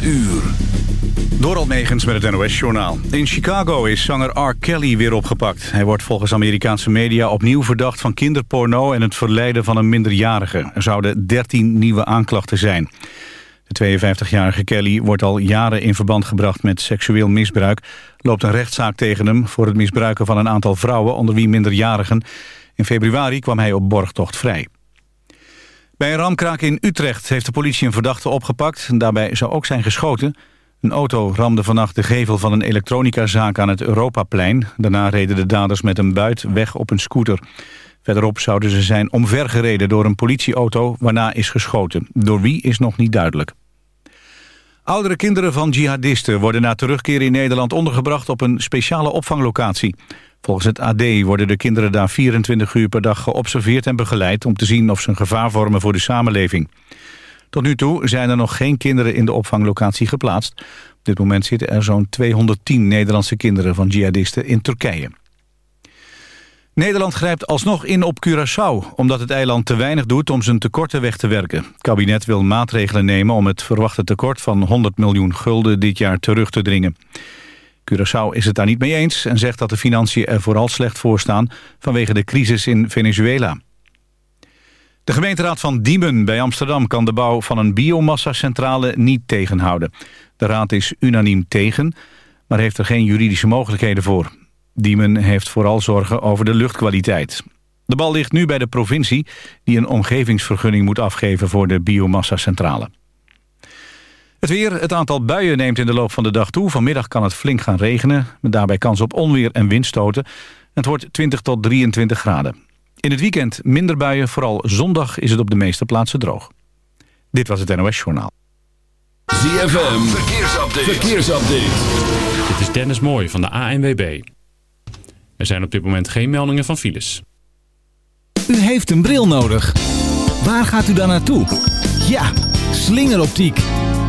8 uur. Door Almegens met het NOS-journaal. In Chicago is zanger R. Kelly weer opgepakt. Hij wordt volgens Amerikaanse media opnieuw verdacht van kinderporno... en het verleiden van een minderjarige. Er zouden 13 nieuwe aanklachten zijn. De 52-jarige Kelly wordt al jaren in verband gebracht met seksueel misbruik. Loopt een rechtszaak tegen hem voor het misbruiken van een aantal vrouwen... onder wie minderjarigen. In februari kwam hij op borgtocht vrij. Bij een ramkraak in Utrecht heeft de politie een verdachte opgepakt. Daarbij zou ook zijn geschoten. Een auto ramde vannacht de gevel van een elektronicazaak aan het Europaplein. Daarna reden de daders met een buit weg op een scooter. Verderop zouden ze zijn omvergereden door een politieauto... waarna is geschoten. Door wie is nog niet duidelijk. Oudere kinderen van jihadisten worden na terugkeer in Nederland ondergebracht op een speciale opvanglocatie. Volgens het AD worden de kinderen daar 24 uur per dag geobserveerd en begeleid... om te zien of ze een gevaar vormen voor de samenleving. Tot nu toe zijn er nog geen kinderen in de opvanglocatie geplaatst. Op dit moment zitten er zo'n 210 Nederlandse kinderen van jihadisten in Turkije. Nederland grijpt alsnog in op Curaçao... omdat het eiland te weinig doet om zijn tekorten weg te werken. Het kabinet wil maatregelen nemen om het verwachte tekort van 100 miljoen gulden dit jaar terug te dringen. Curaçao is het daar niet mee eens en zegt dat de financiën er vooral slecht voor staan vanwege de crisis in Venezuela. De gemeenteraad van Diemen bij Amsterdam kan de bouw van een biomassa-centrale niet tegenhouden. De raad is unaniem tegen, maar heeft er geen juridische mogelijkheden voor. Diemen heeft vooral zorgen over de luchtkwaliteit. De bal ligt nu bij de provincie die een omgevingsvergunning moet afgeven voor de biomassa-centrale. Het weer, het aantal buien neemt in de loop van de dag toe. Vanmiddag kan het flink gaan regenen, met daarbij kans op onweer en windstoten. Het wordt 20 tot 23 graden. In het weekend minder buien, vooral zondag is het op de meeste plaatsen droog. Dit was het NOS Journaal. ZFM, verkeersupdate. verkeersupdate. Dit is Dennis Mooij van de ANWB. Er zijn op dit moment geen meldingen van files. U heeft een bril nodig. Waar gaat u dan naartoe? Ja, slingeroptiek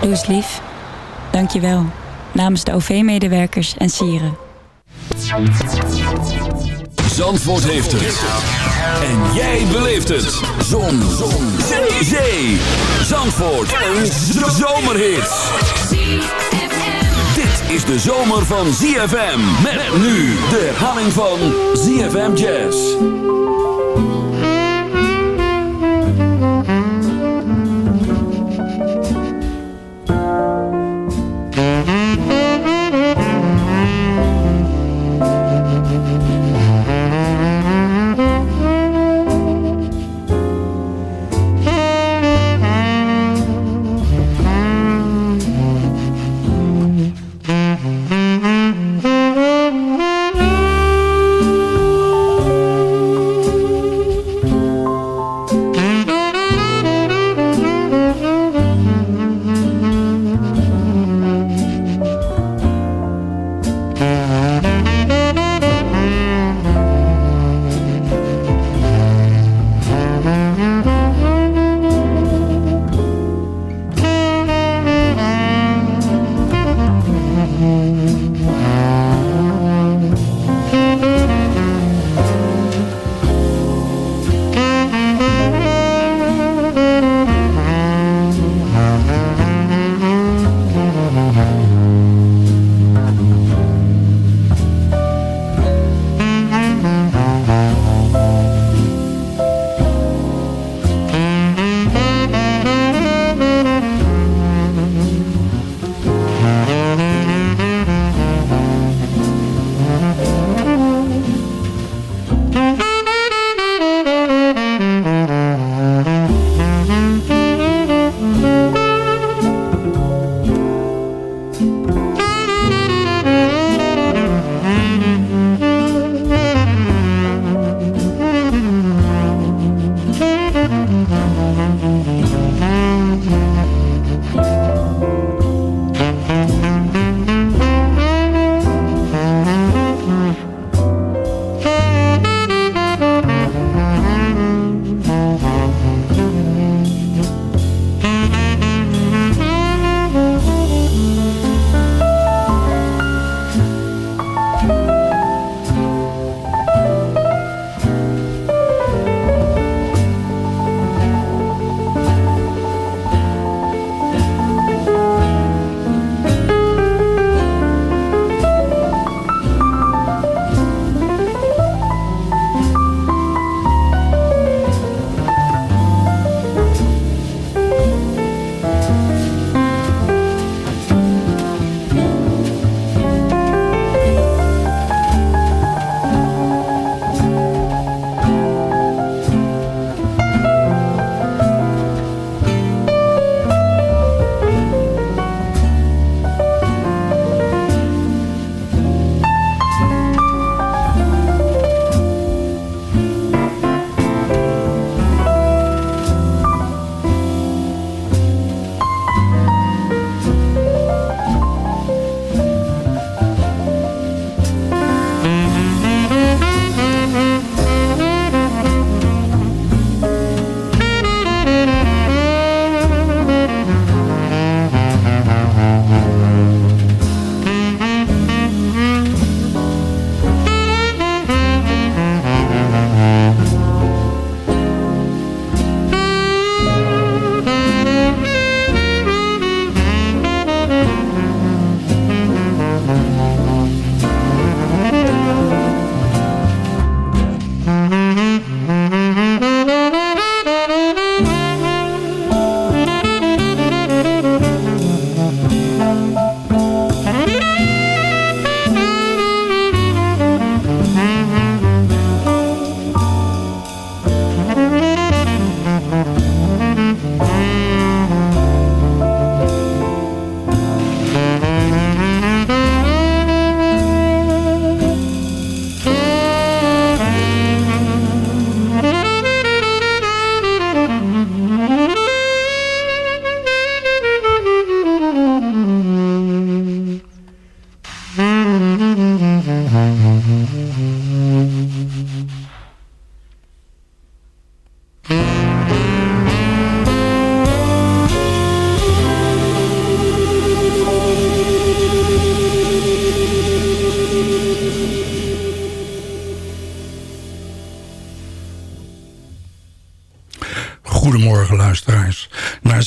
Doe eens lief. Dank je wel. Namens de OV-medewerkers en sieren. Zandvoort heeft het. En jij beleeft het. Zon. Zon. Zee. Zee. Zandvoort. Een zomerhit. Dit is de zomer van ZFM. Met nu de herhaling van ZFM Jazz.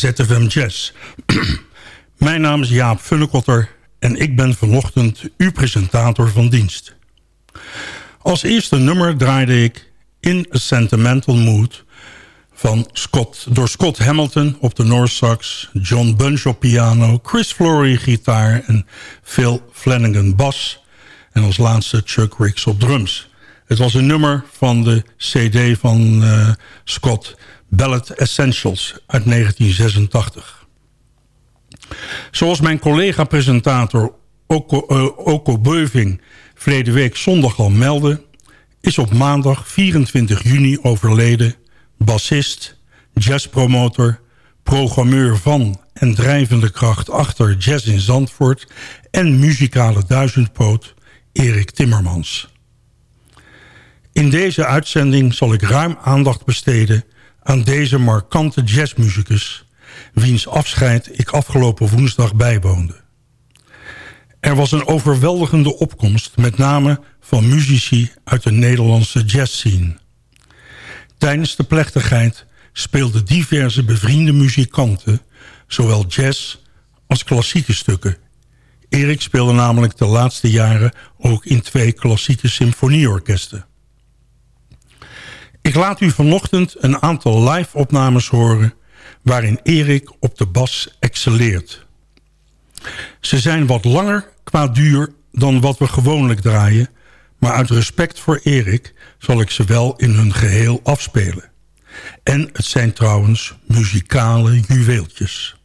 ZFM Jazz. Mijn naam is Jaap Funnekotter en ik ben vanochtend uw presentator van dienst. Als eerste nummer draaide ik In a Sentimental Mood... van Scott, door Scott Hamilton op de North Sax... John Bunch op piano, Chris Flory gitaar en Phil Flanagan bas... en als laatste Chuck Ricks op drums... Het was een nummer van de cd van uh, Scott Ballad Essentials uit 1986. Zoals mijn collega-presentator Oko, uh, Oko Beuving verleden week zondag al meldde... is op maandag 24 juni overleden bassist, jazzpromotor... programmeur van en drijvende kracht achter Jazz in Zandvoort... en muzikale duizendpoot Erik Timmermans... In deze uitzending zal ik ruim aandacht besteden aan deze markante jazzmuzikus... wiens afscheid ik afgelopen woensdag bijwoonde. Er was een overweldigende opkomst, met name van muzici uit de Nederlandse jazzscene. Tijdens de plechtigheid speelden diverse bevriende muzikanten... zowel jazz als klassieke stukken. Erik speelde namelijk de laatste jaren ook in twee klassieke symfonieorkesten. Ik laat u vanochtend een aantal live-opnames horen... waarin Erik op de bas excelleert. Ze zijn wat langer qua duur dan wat we gewoonlijk draaien... maar uit respect voor Erik zal ik ze wel in hun geheel afspelen. En het zijn trouwens muzikale juweeltjes.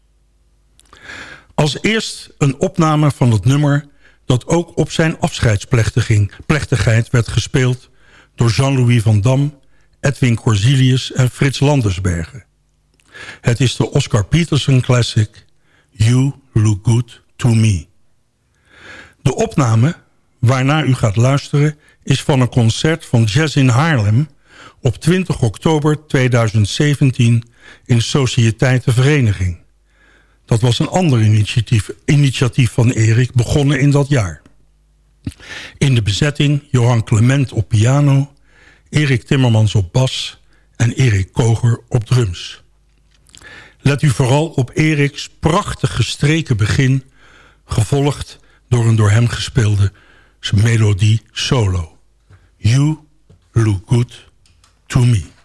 Als eerst een opname van het nummer... dat ook op zijn afscheidsplechtigheid werd gespeeld... door Jean-Louis van Dam Edwin Corsilius en Frits Landersbergen. Het is de Oscar Peterson classic You Look Good To Me. De opname waarna u gaat luisteren is van een concert van Jazz in Haarlem... op 20 oktober 2017 in Sociëteiten Vereniging. Dat was een ander initiatief, initiatief van Erik, begonnen in dat jaar. In de bezetting Johan Clement op piano... Erik Timmermans op bas en Erik Koger op drums. Let u vooral op Eriks prachtig gestreken begin... gevolgd door een door hem gespeelde melodie solo. You look good to me.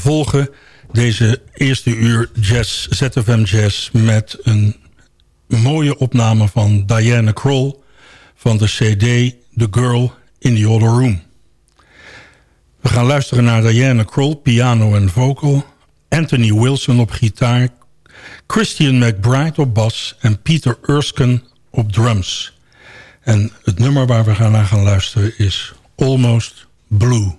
Vervolgen deze eerste uur jazz, ZFM Jazz... met een mooie opname van Diana Kroll van de cd The Girl in the Other Room. We gaan luisteren naar Diana Kroll, piano en vocal... Anthony Wilson op gitaar... Christian McBride op bas en Peter Erskine op drums. En het nummer waar we gaan naar gaan luisteren is Almost Blue.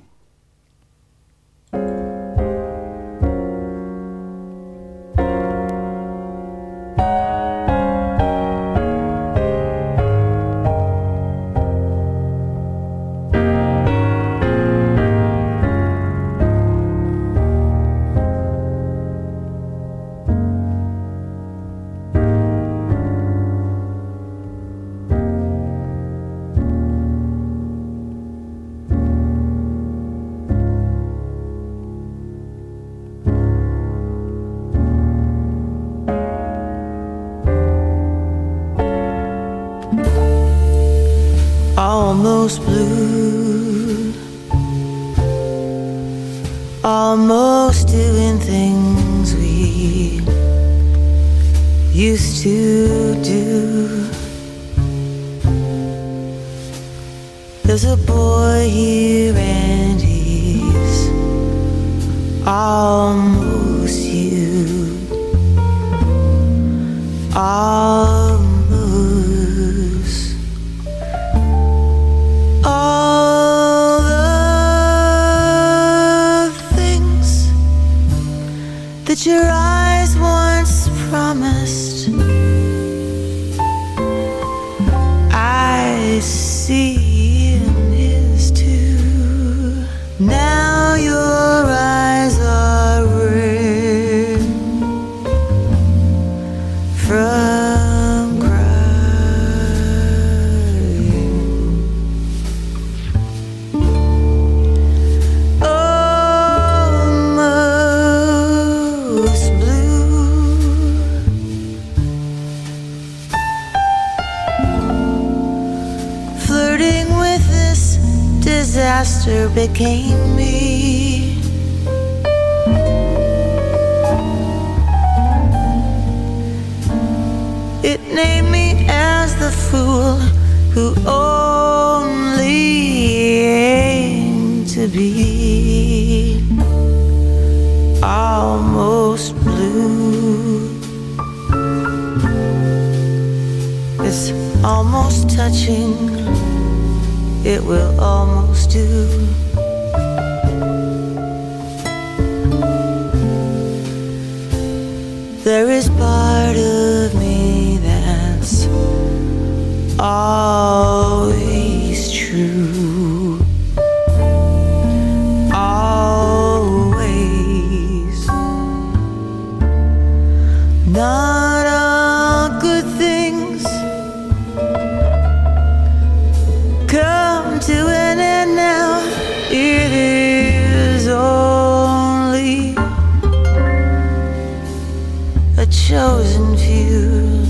to an end now. It is only a chosen few.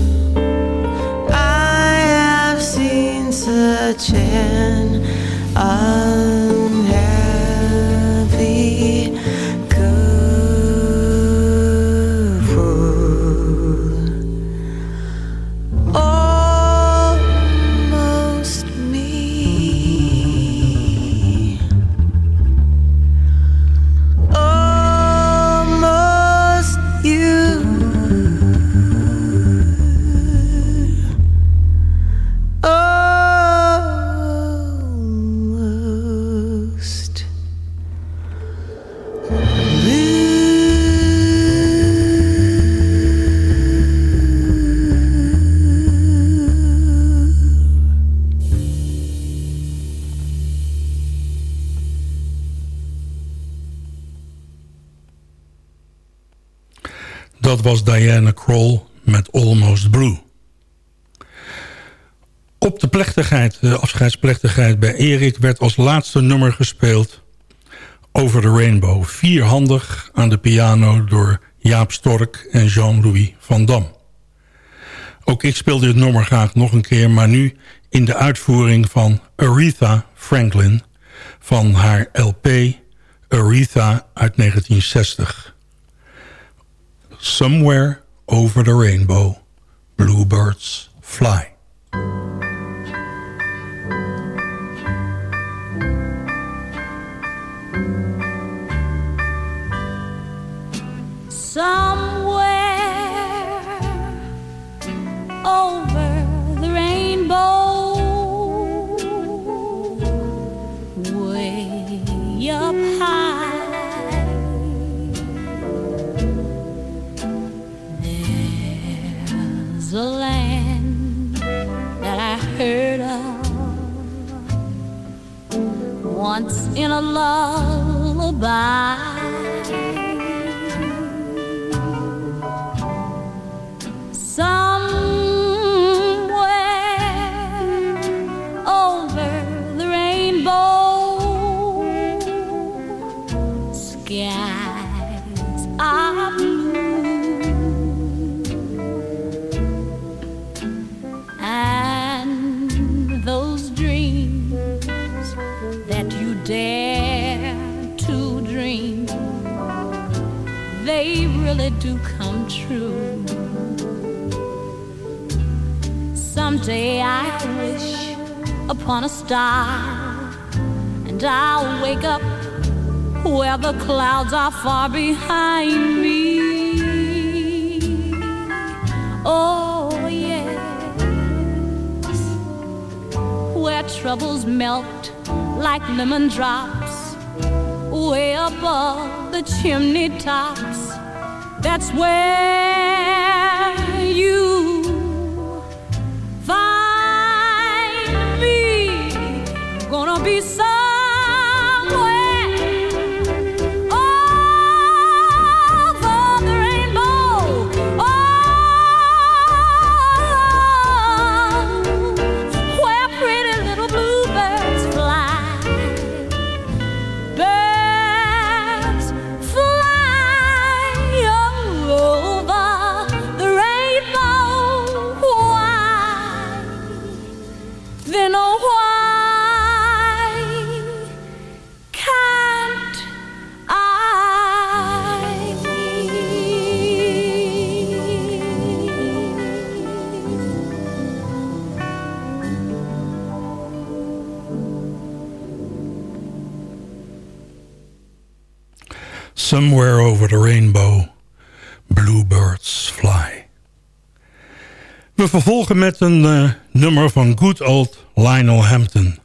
I have seen such an. Met Almost Blue. Op de plechtigheid, de afscheidsplechtigheid bij Erik... werd als laatste nummer gespeeld Over the Rainbow. Vierhandig aan de piano door Jaap Stork en Jean-Louis van Dam. Ook ik speel dit nummer graag nog een keer... maar nu in de uitvoering van Aretha Franklin... van haar LP Aretha uit 1960. Somewhere over the rainbow, bluebirds fly. Somewhere once in a lullaby. Really do come true. Someday I wish upon a star, and I'll wake up where the clouds are far behind me. Oh, yes, where troubles melt like lemon drops, way above the chimney tops. That's where you find me. Gonna be somewhere Somewhere over the rainbow, bluebirds fly. We vervolgen met een eh, nummer van good old Lionel Hampton.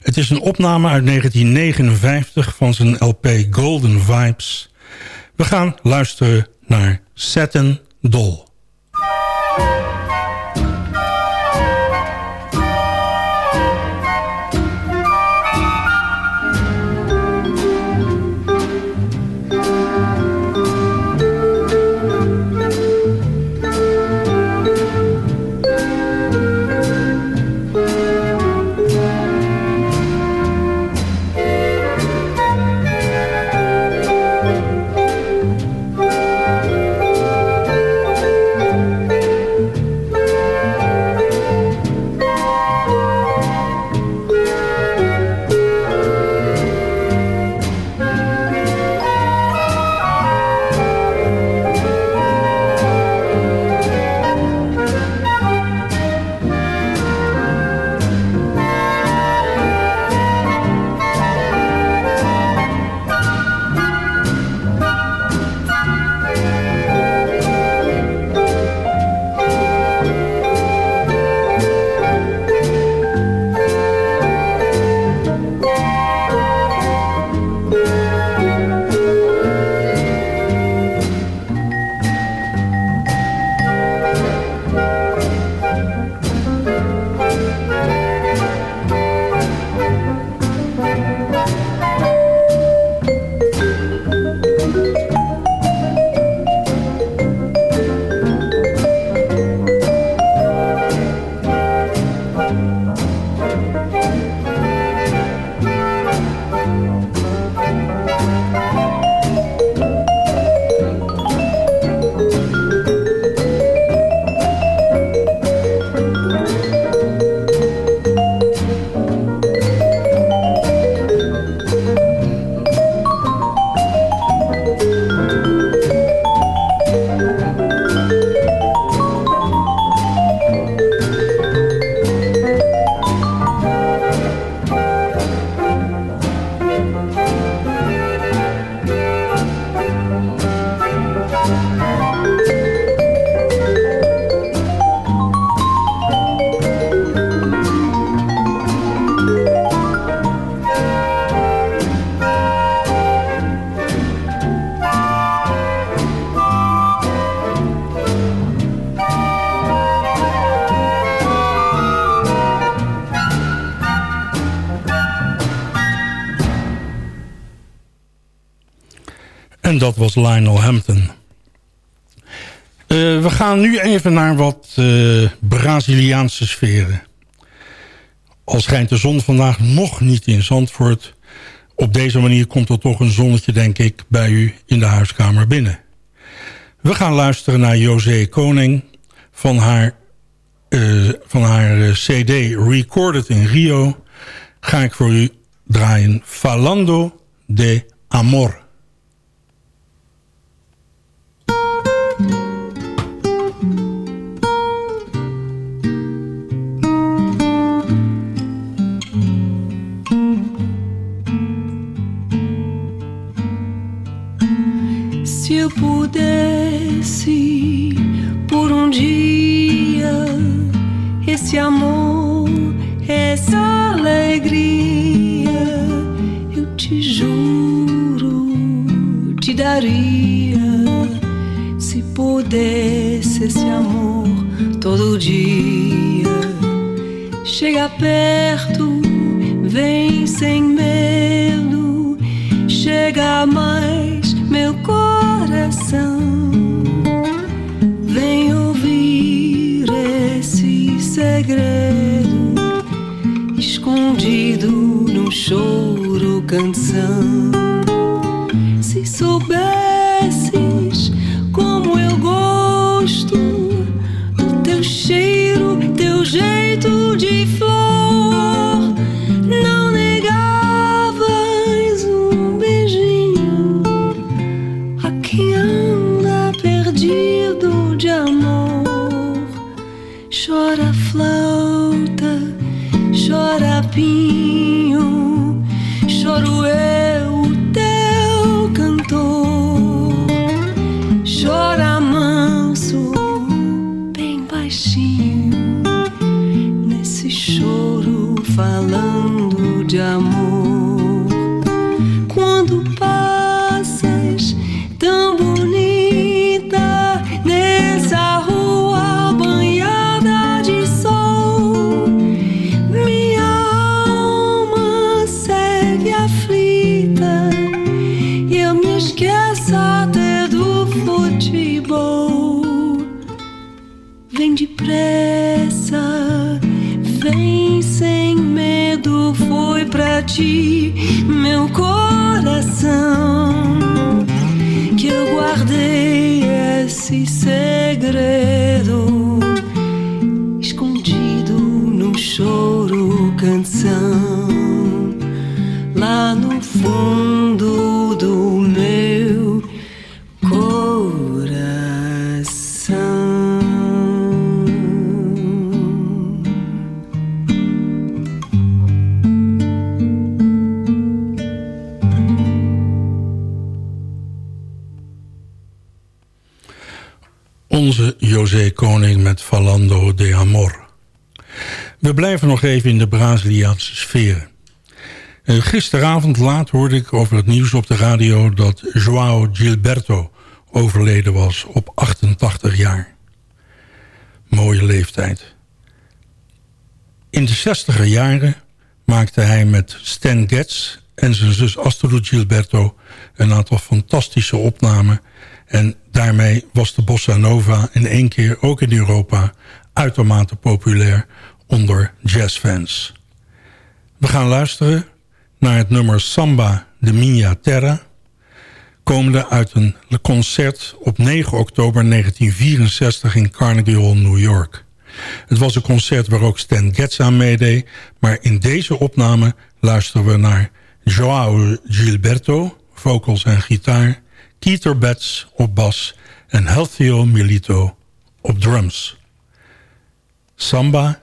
Het is een opname uit 1959 van zijn LP Golden Vibes. We gaan luisteren naar Satin Doll. Was Lionel Hampton. Eh, we gaan nu even naar wat uh, Braziliaanse sferen. Al schijnt de zon vandaag nog niet in Zandvoort... op deze manier komt er toch een zonnetje, denk ik, bij u in de huiskamer binnen. We gaan luisteren naar José Koning van haar, uh, van haar cd Recorded in Rio... ga ik voor u draaien Falando de Amor. Pudesse por um dia esse amor, essa alegria, eu te juro, te daria. Se pudesse esse amor todo dia, chega perto, vem sem medo, chega mais meu coração. Segredo escondido num choro canção. Se soubesses como eu gosto do teu cheiro, teu jeito in de Braziliaanse sfeer. Eh, gisteravond laat hoorde ik over het nieuws op de radio... dat João Gilberto overleden was op 88 jaar. Mooie leeftijd. In de 60er jaren maakte hij met Stan Getz en zijn zus Astrid Gilberto... een aantal fantastische opnamen... En daarmee was de bossa nova in één keer, ook in Europa... uitermate populair onder jazzfans. We gaan luisteren naar het nummer Samba de Minha Terra... komende uit een concert op 9 oktober 1964 in Carnegie Hall, New York. Het was een concert waar ook Stan Getz aan meedeed... maar in deze opname luisteren we naar João Gilberto, vocals en gitaar... Keeter Betts op bas en Healthio Milito op drums. Samba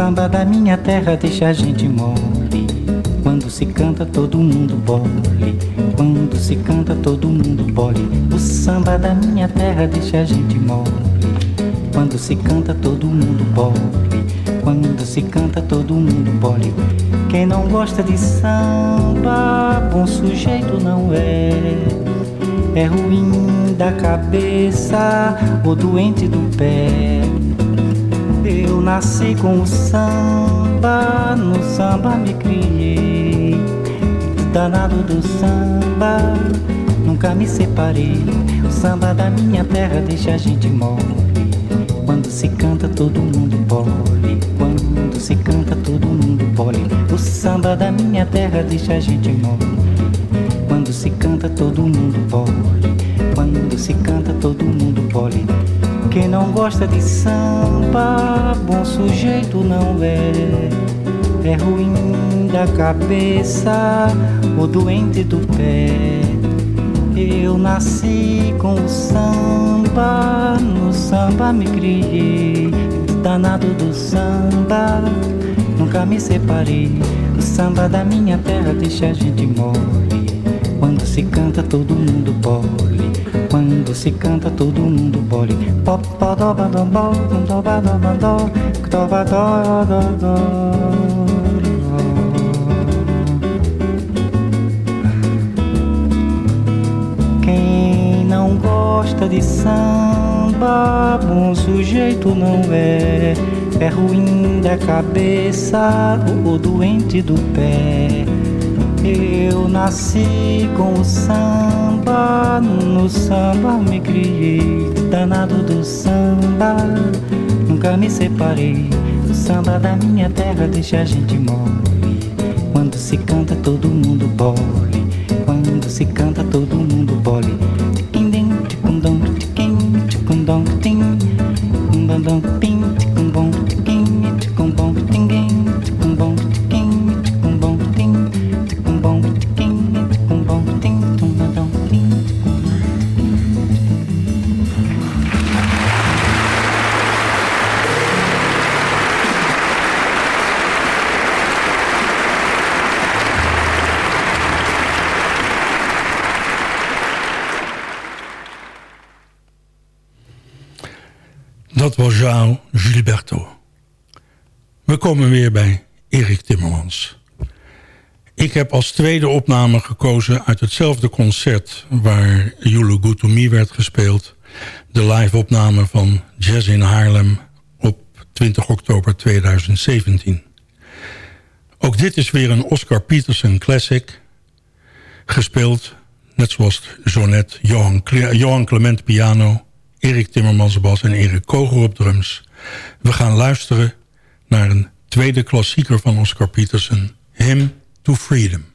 samba da minha terra deixa a gente mole. Quando se canta, todo mundo bole. Quando se canta todo mundo bole. O samba da minha terra deixa a gente mole. Quando se canta todo mundo bole. Quando se canta todo mundo bole. Quem não gosta de samba Bom sujeito não é. É ruim da cabeça Ou doente do pé Nasci com o samba No samba me criei danado do samba, nunca me separei. O samba da minha terra deixa a gente mole. Quando se canta, todo mundo bole. Quando se canta, todo mundo bole. O samba da minha terra deixa a gente mole. Quando se canta, todo mundo bole. Quando se canta, todo mundo bole. Não gosta de samba, bom sujeito não é. É ruim da cabeça, o doente do pé. Eu nasci com o samba, no samba me criei. Danado do samba, nunca me separei. O samba da minha terra deixa a gente mole. Quando se canta, todo mundo bole. Quando se canta, todo mundo bole. Pop, pop, do, ba, do, bo, do, ba, do, ba, do, do, ba, do, do, do. Quem não gosta de samba, bom sujeito não é. É ruim da cabeça ou doente do pé. Eu nasci com o samba, no samba me criei. Danado do samba, nunca me separei. O samba da minha terra deixa a gente mole. Quando se canta, todo mundo bole. Quando se canta, todo mundo bole. Tiquindim, ticundom, tiquim, ticundom, tim. Umbandom, pim, We komen weer bij Erik Timmermans. Ik heb als tweede opname gekozen uit hetzelfde concert... waar Look Good To Me werd gespeeld. De live-opname van Jazz in Haarlem op 20 oktober 2017. Ook dit is weer een Oscar Peterson classic. Gespeeld, net zoals zo net, Johan, Johan Clement piano... Erik Timmermans bas en Erik Kogel op drums. We gaan luisteren naar een tweede klassieker van Oscar Peterson... Hymn to Freedom.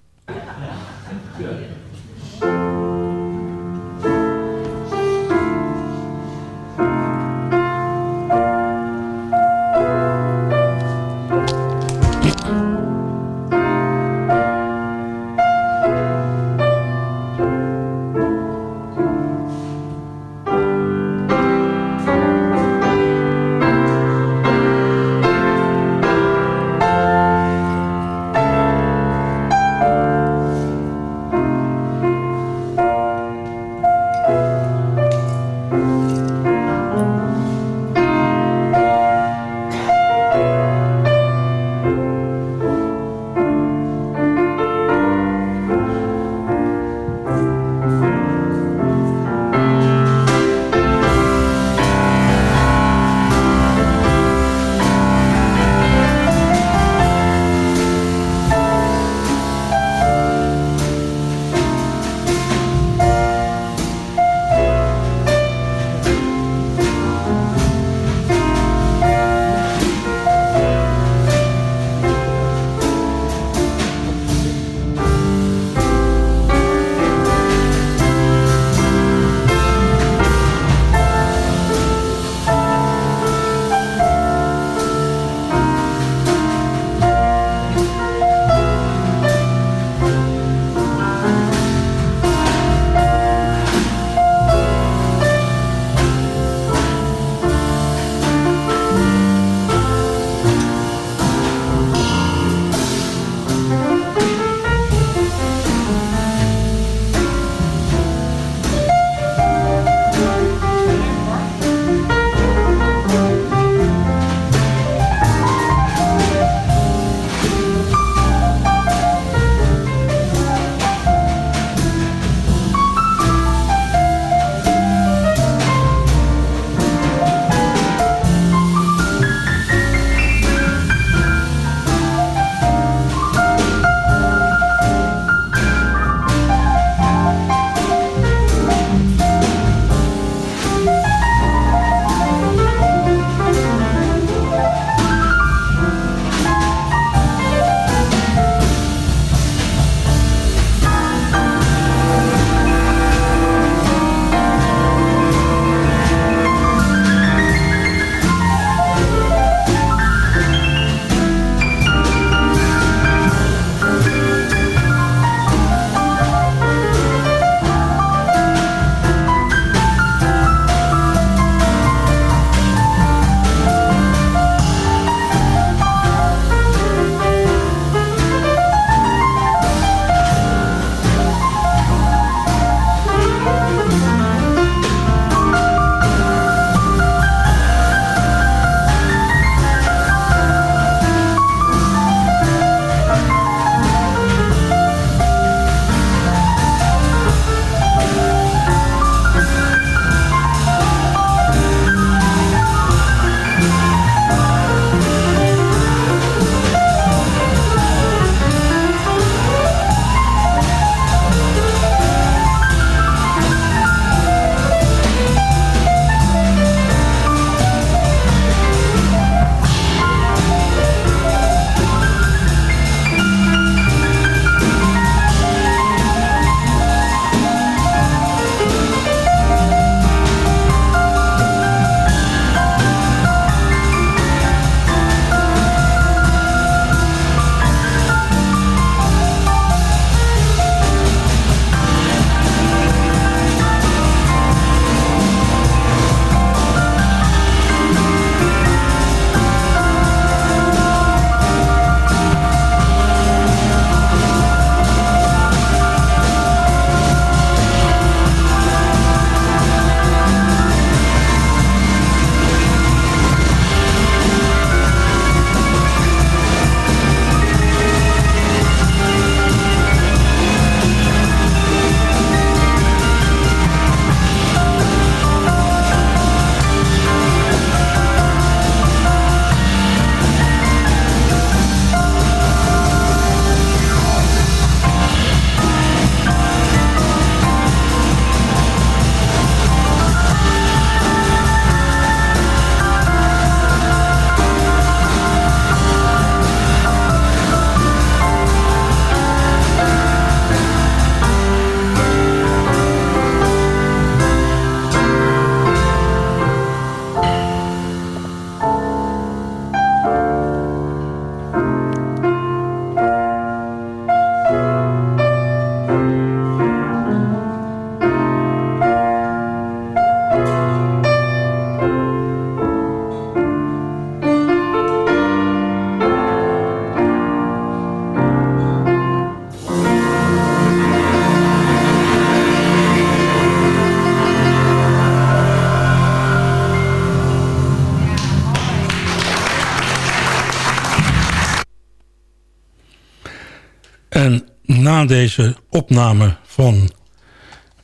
Deze opname van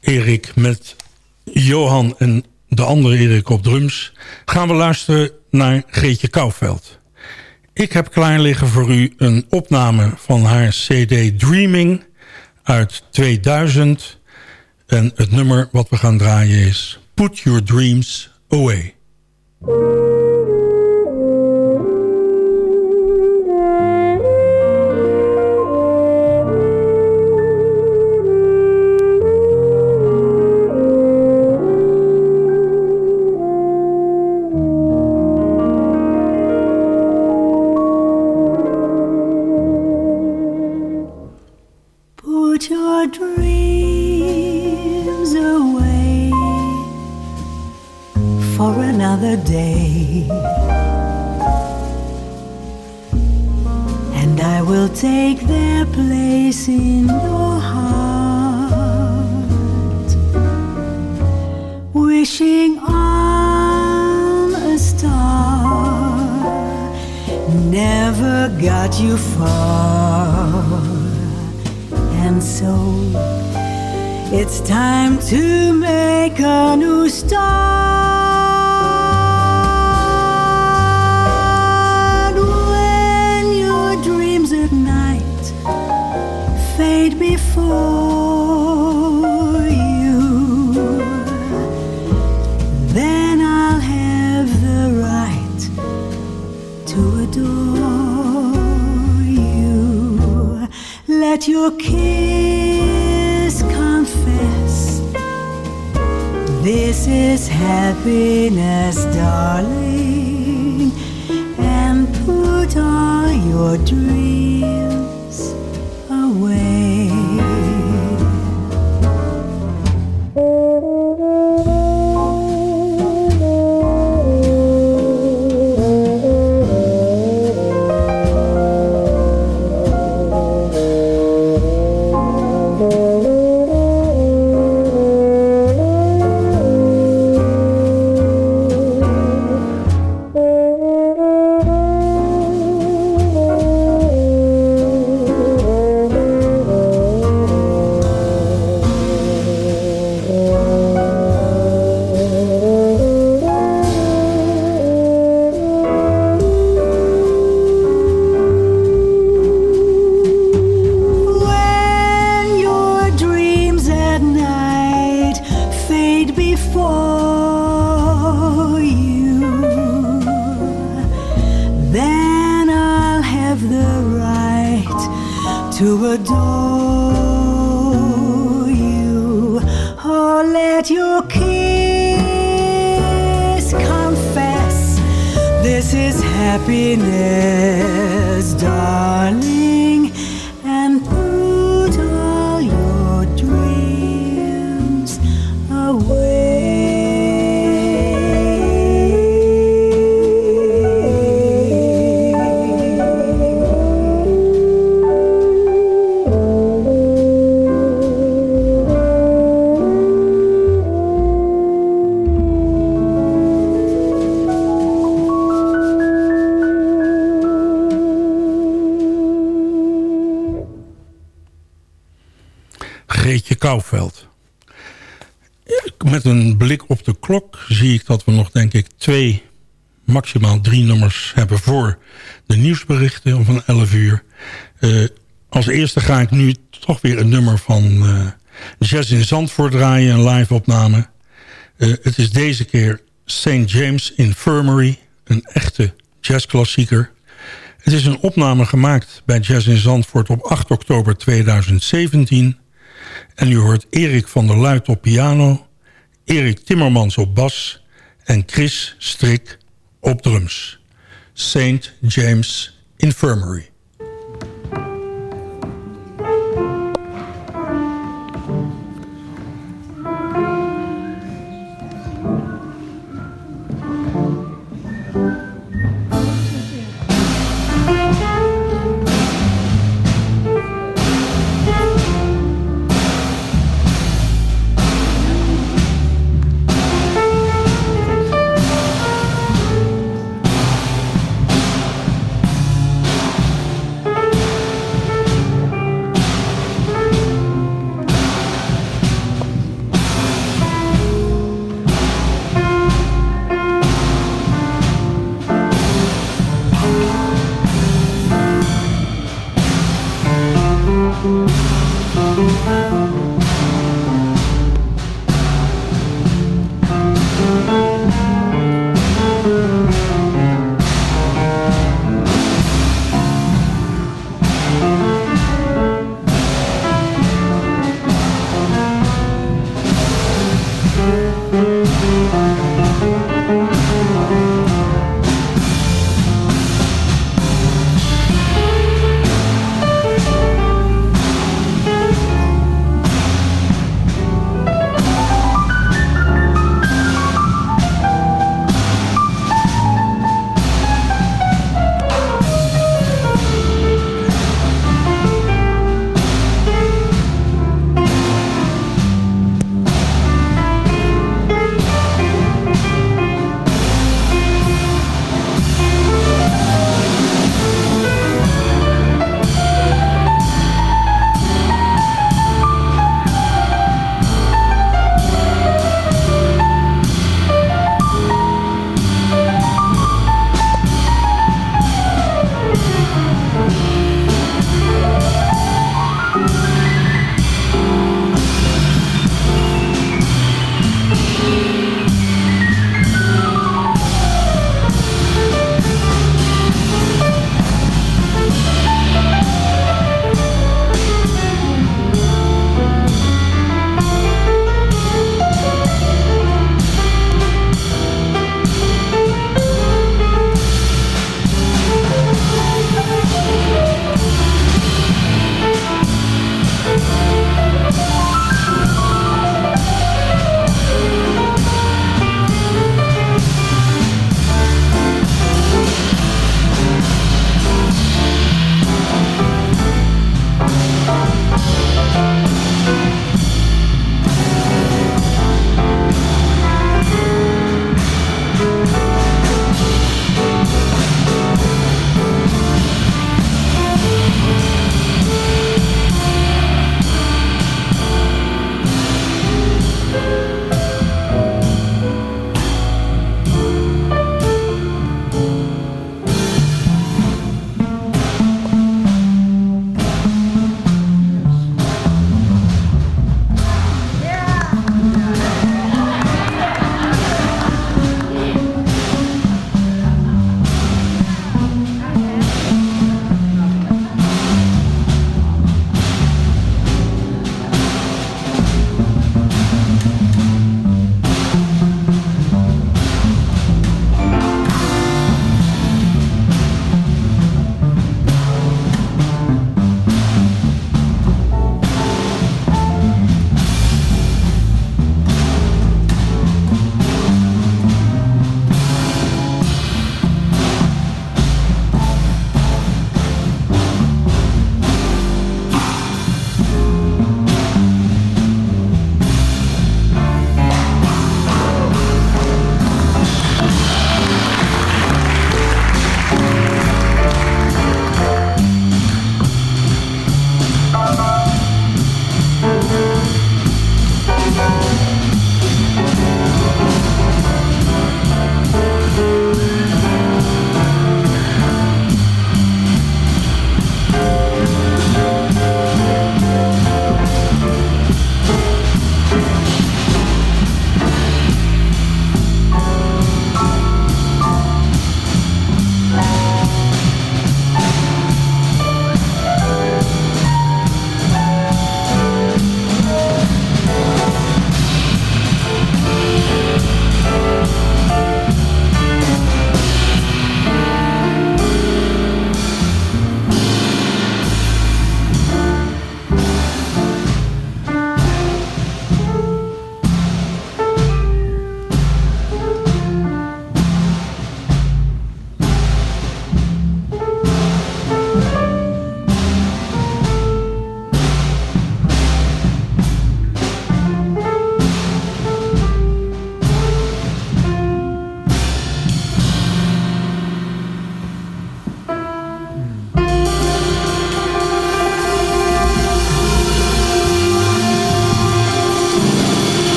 Erik met Johan en de andere Erik op drums... gaan we luisteren naar Greetje Kouwveld. Ik heb klaar liggen voor u een opname van haar cd Dreaming uit 2000. En het nummer wat we gaan draaien is Put Your Dreams Away. And so it's time to make a new start. Let your kiss confess. This is happiness, darling, and put all your dreams this is happiness, darling, Met een blik op de klok zie ik dat we nog denk ik twee, maximaal drie nummers hebben voor de nieuwsberichten van 11 uur. Eh, als eerste ga ik nu toch weer een nummer van eh, Jazz in Zandvoort draaien, een live opname. Eh, het is deze keer St. James Infirmary, een echte jazzklassieker. Het is een opname gemaakt bij Jazz in Zandvoort op 8 oktober 2017. En u hoort Erik van der Luit op piano, Erik Timmermans op bas en Chris Strik op drums. St. James Infirmary.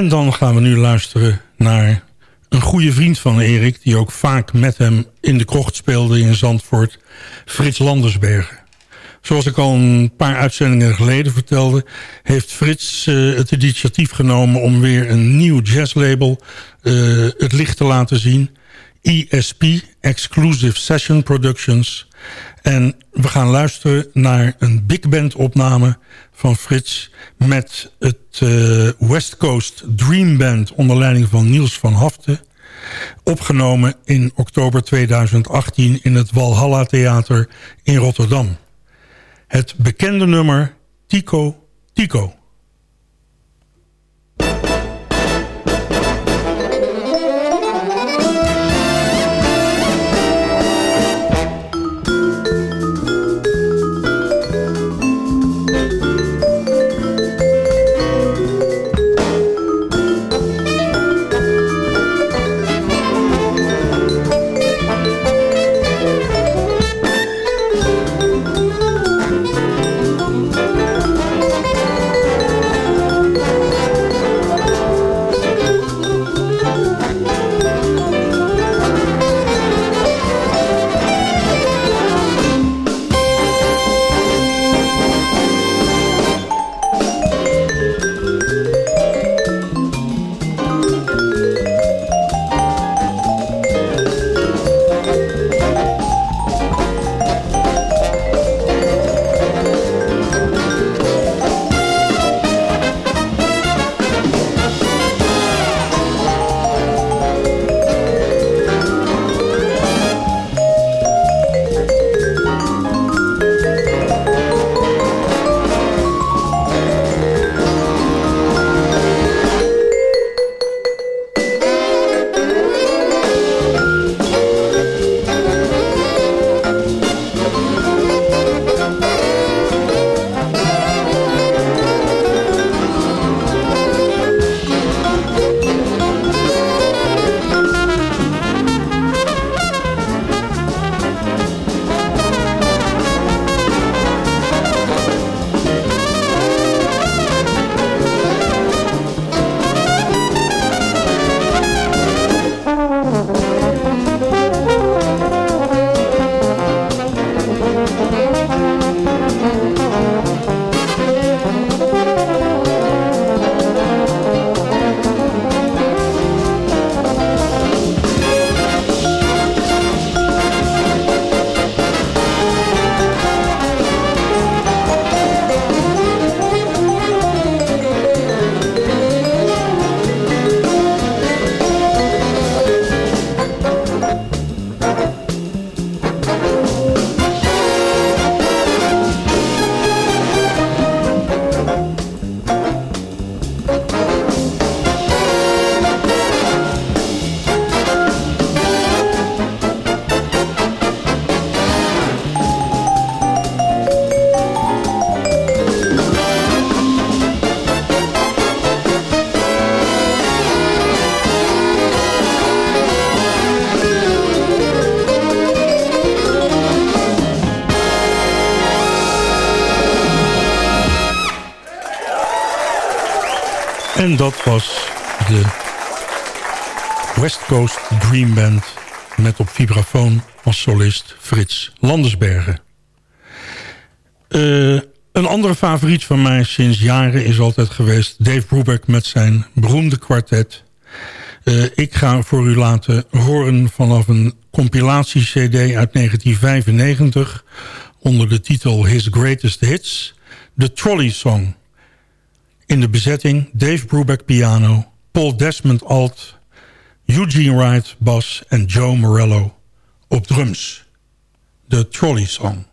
En dan gaan we nu luisteren naar een goede vriend van Erik... die ook vaak met hem in de krocht speelde in Zandvoort, Frits Landersbergen. Zoals ik al een paar uitzendingen geleden vertelde... heeft Frits uh, het initiatief genomen om weer een nieuw jazzlabel uh, het licht te laten zien. ESP, Exclusive Session Productions. En we gaan luisteren naar een big band opname van Frits... met het uh, West Coast Dream Band onder leiding van Niels van Haften... opgenomen in oktober 2018 in het Walhalla Theater in Rotterdam. Het bekende nummer Tico Tico. Coast Dream Band... met op vibrafoon als solist Frits Landersbergen. Uh, een andere favoriet van mij sinds jaren is altijd geweest... Dave Brubeck met zijn beroemde kwartet. Uh, ik ga voor u laten horen vanaf een compilatie-cd uit 1995... onder de titel His Greatest Hits... The Trolley Song... In de bezetting Dave Brubeck piano, Paul Desmond alt, Eugene Wright bas en Joe Morello op drums. De Trolley Song.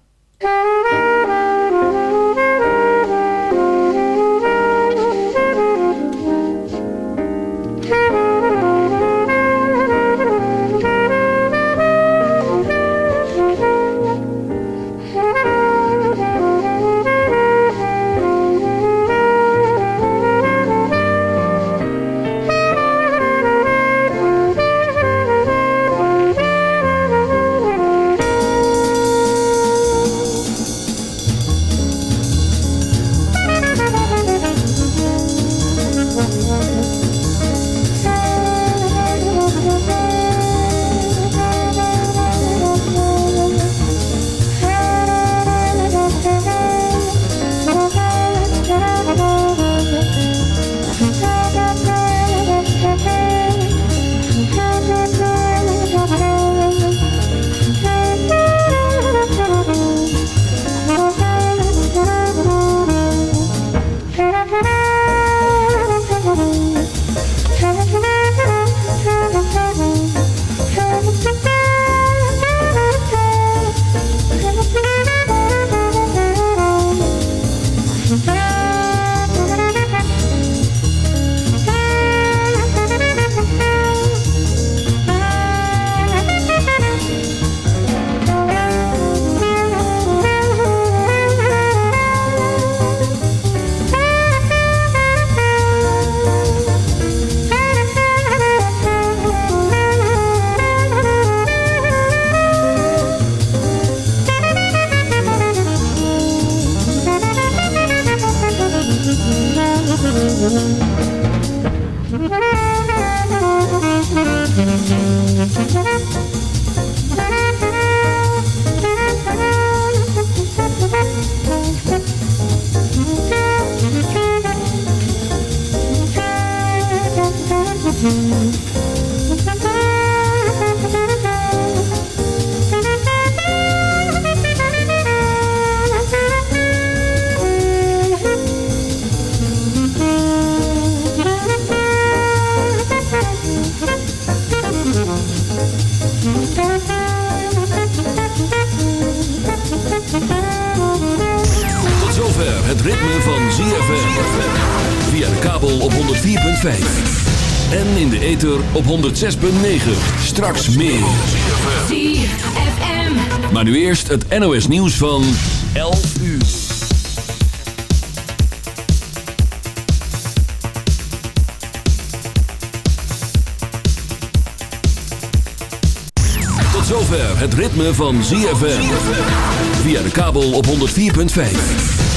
106.9. Straks meer. ZFM. Maar nu eerst het NOS nieuws van 11 uur. Tot zover het ritme van ZFM. Via de kabel op 104.5.